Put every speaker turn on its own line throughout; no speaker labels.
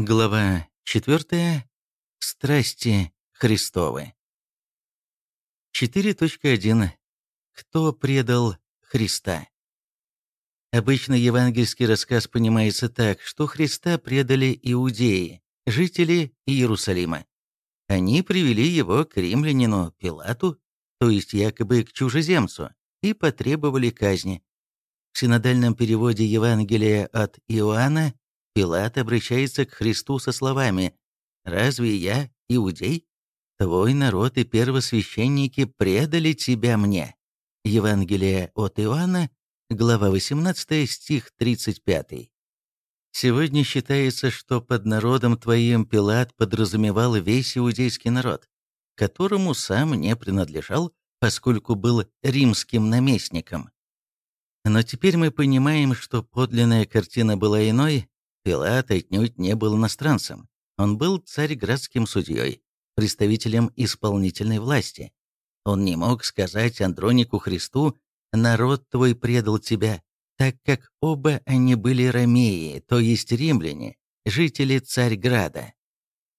Глава 4. Страсти Христовы. 4.1. Кто предал Христа? Обычно евангельский рассказ понимается так, что Христа предали иудеи, жители Иерусалима. Они привели его к римлянину Пилату, то есть якобы к чужеземцу, и потребовали казни. В синодальном переводе Евангелия от Иоанна Пилат обращается к Христу со словами «Разве я иудей? Твой народ и первосвященники предали тебя мне». Евангелие от Иоанна, глава 18, стих 35. Сегодня считается, что под народом твоим Пилат подразумевал весь иудейский народ, которому сам не принадлежал, поскольку был римским наместником. Но теперь мы понимаем, что подлинная картина была иной, Пилат отнюдь не был иностранцем. Он был царьградским судьей, представителем исполнительной власти. Он не мог сказать Андронику Христу «Народ твой предал тебя», так как оба они были ромеи, то есть римляне, жители Царьграда.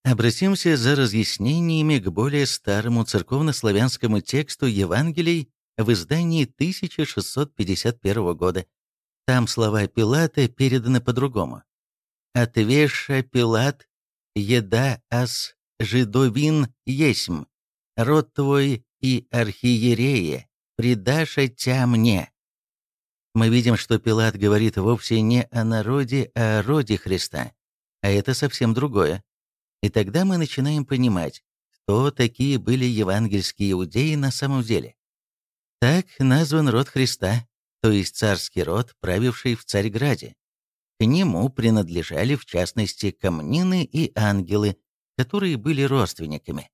Обратимся за разъяснениями к более старому церковнославянскому тексту Евангелий в издании 1651 года. Там слова Пилата переданы по-другому. Отвеша Пилат, еда ас жидовин есмь, род твой и архиерея, предаша тя мне». Мы видим, что Пилат говорит вовсе не о народе, а о роде Христа, а это совсем другое. И тогда мы начинаем понимать, кто такие были евангельские иудеи на самом деле. Так назван род Христа, то есть царский род, правивший в Царьграде. К нему принадлежали в частности камнины и ангелы, которые были родственниками.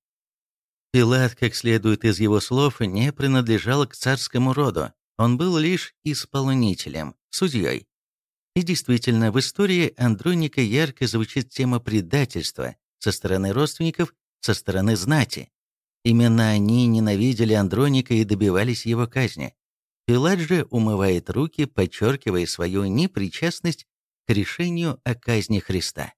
Пилат, как следует из его слов, не принадлежал к царскому роду, он был лишь исполнителем, судьей. И действительно, в истории Андроника ярко звучит тема предательства со стороны родственников, со стороны знати. Именно они ненавидели Андроника и добивались его казни. Пилат же умывает руки, подчеркивая свою непричастность к решению о казни Христа.